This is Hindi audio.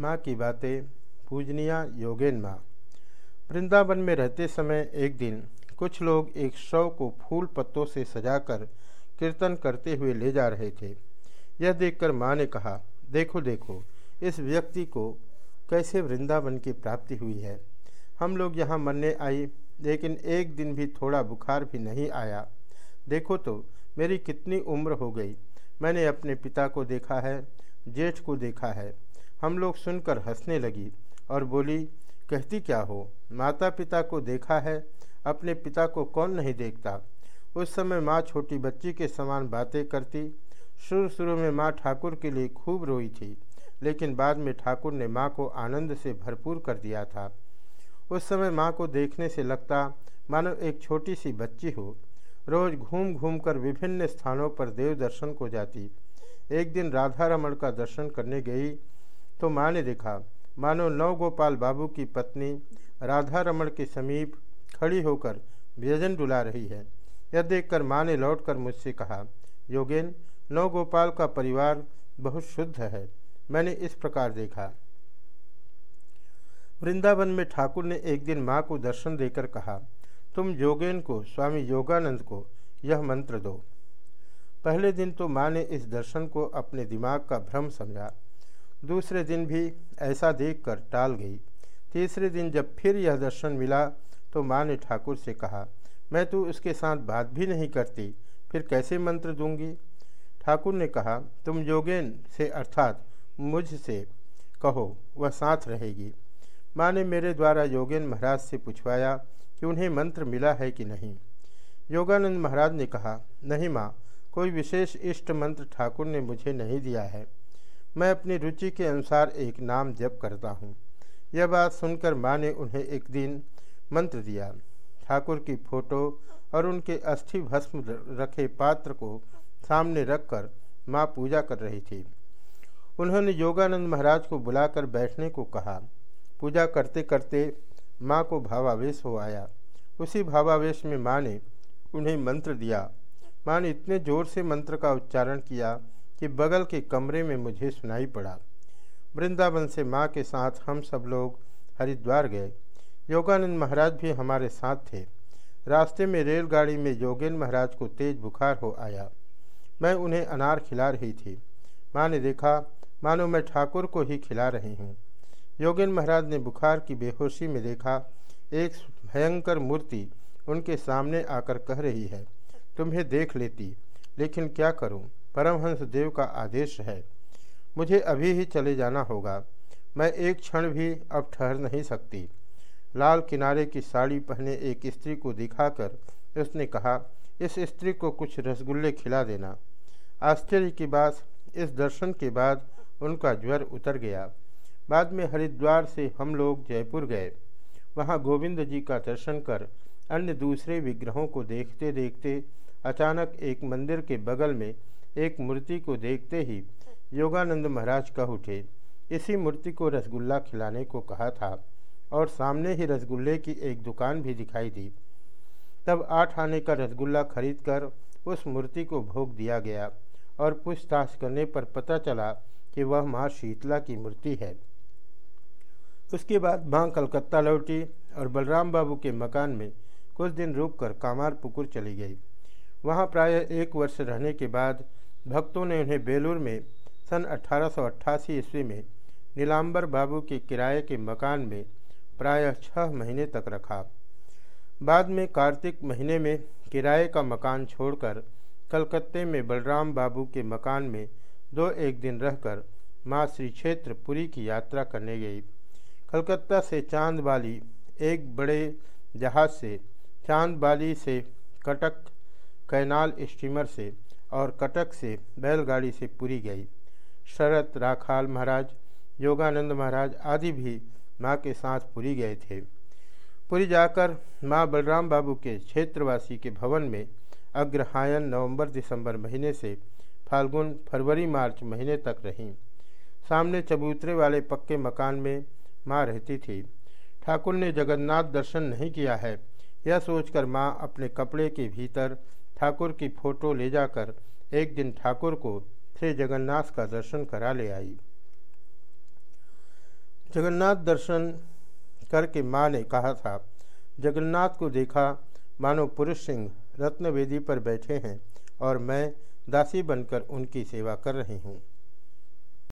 माँ की बातें पूजनिया योगेन माँ। वृंदावन में रहते समय एक दिन कुछ लोग एक शव को फूल पत्तों से सजाकर कीर्तन करते हुए ले जा रहे थे। यह देखकर माँ ने कहा, देखो देखो, इस व्यक्ति को कैसे वृंदावन की प्राप्ति हुई है। हम लोग यहाँ मरने आई लेकिन एक दिन भी थोड़ा बुखार भी नहीं आया। देखो तो मेरी कितनी उम्र हो गई। मैंने अपने पिता को देखा है, जेठ को देखा है। हम लोग सुनकर हंसने लगी और बोली, कहती क्या हो? माता पिता को देखा है? अपने पिता को कौन नहीं देखता? उस समय माँ छोटी बच्ची के समान बातें करती। शुरू शुरू में माँ ठाकुर के लिए खूब रोई थी, लेकिन बाद में ठाकुर ने माँ को आनंद से भरपूर कर दिया था। उस समय माँ को देखने से लगता, मानो एक छोटी सी बच्ची हो। रोज घूम घूम कर विभिन्न स्थानों पर देव दर्शन को जाती। एक दिन राधा रमण का दर्शन करने गई तो माँ ने देखा, मानो नव गोपाल बाबू की पत्नी राधा रमण के समीप खड़ी होकर व्यजन डुला रही है। यह देखकर माँ ने लौटकर मुझसे कहा, योगेन नव गोपाल का परिवार बहुत शुद्ध है। मैंने इस प्रकार देखा। वृंदावन में ठाकुर ने एक दिन माँ को दर्शन देकर कहा, तुम योगेन को, स्वामी योगानंद को यह मंत्र दो। पहले दिन तो माँ ने इस दर्शन को अपने दिमाग का भ्रम समझा। दूसरे दिन भी ऐसा देखकर टाल गई। तीसरे दिन जब फिर यह दर्शन मिला तो माँ ने ठाकुर से कहा, मैं तो उसके साथ बात भी नहीं करती, फिर कैसे मंत्र दूँगी? ठाकुर ने कहा, तुम योगेन से अर्थात मुझ से कहो, वह साथ रहेगी। माँ ने मेरे द्वारा योगेन महाराज से पूछवाया कि उन्हें मंत्र मिला है कि नहीं। योगानंद महाराज ने कहा, नहीं माँ, कोई विशेष इष्ट मंत्र ठाकुर ने मुझे नहीं दिया है। मैं अपनी रुचि के अनुसार एक नाम जप करता हूँ। यह बात सुनकर माँ ने उन्हें एक दिन मंत्र दिया। ठाकुर की फ़ोटो और उनके अस्थि भस्म रखे पात्र को सामने रखकर माँ पूजा कर रही थी। उन्होंने योगानंद महाराज को बुलाकर बैठने को कहा। पूजा करते करते माँ को भावावेश हो आया। उसी भावावेश में माँ ने उन्हें मंत्र दिया। माँ ने इतने ज़ोर से मंत्र का उच्चारण किया कि बगल के कमरे में मुझे सुनाई पड़ा। वृंदावन से माँ के साथ हम सब लोग हरिद्वार गए। योगानंद महाराज भी हमारे साथ थे। रास्ते में रेलगाड़ी में योगेन महाराज को तेज बुखार हो आया। मैं उन्हें अनार खिला रही थी। माँ ने देखा, मानो मैं ठाकुर को ही खिला रही हूँ। योगेन महाराज ने बुखार की बेहोशी में देखा, एक भयंकर मूर्ति उनके सामने आकर कह रही है, तुम्हें देख लेती, लेकिन क्या करूँ? परमहंस देव का आदेश है। मुझे अभी ही चले जाना होगा। मैं एक क्षण भी अब ठहर नहीं सकती। लाल किनारे की साड़ी पहने एक स्त्री को दिखाकर उसने कहा, इस स्त्री को कुछ रसगुल्ले खिला देना। आश्चर्य की बात, इस दर्शन के बाद उनका ज्वर उतर गया। बाद में हरिद्वार से हम लोग जयपुर गए। वहाँ गोविंद जी का दर्शन कर अन्य दूसरे विग्रहों को देखते देखते अचानक एक मंदिर के बगल में एक मूर्ति को देखते ही योगानंद महाराज कह उठे, इसी मूर्ति को रसगुल्ला खिलाने को कहा था और सामने ही रसगुल्ले की एक दुकान भी दिखाई दी। तब आठ आने का रसगुल्ला खरीदकर उस मूर्ति को भोग दिया गया और पूछताछ करने पर पता चला कि वह माँ शीतला की मूर्ति है। उसके बाद माँ कलकत्ता लौटी और बलराम बाबू के मकान में कुछ दिन रुककर कामार पुकुर चली गई। वहाँ प्रायः एक वर्ष रहने के बाद भक्तों ने उन्हें बेलूर में सन अठारह ईस्वी में नीलाम्बर बाबू के किराए के मकान में प्रायः छः महीने तक रखा। बाद में कार्तिक महीने में किराए का मकान छोड़कर कलकत्ते में बलराम बाबू के मकान में दो एक दिन रहकर माँ श्री क्षेत्र पुरी की यात्रा करने गई। कलकत्ता से चाँद बाली एक बड़े जहाज़ से चाँद बाली से कटक कैनाल स्टीमर से और कटक से बैलगाड़ी से पूरी गई। शरत, राखाल महाराज, योगानंद महाराज आदि भी माँ के साथ पुरी गए थे। पूरी जाकर माँ बलराम बाबू के क्षेत्रवासी के भवन में अग्रहायन नवंबर, दिसंबर महीने से फाल्गुन, फरवरी, मार्च महीने तक रहीं। सामने चबूतरे वाले पक्के मकान में माँ रहती थी। ठाकुर ने जगन्नाथ दर्शन नहीं किया है, यह सोचकर माँ अपने कपड़े के भीतर ठाकुर की फ़ोटो ले जाकर एक दिन ठाकुर को श्री जगन्नाथ का दर्शन करा ले आई। जगन्नाथ दर्शन करके माँ ने कहा था, जगन्नाथ को देखा, मानो पुरुष सिंह रत्नवेदी पर बैठे हैं और मैं दासी बनकर उनकी सेवा कर रही हूँ।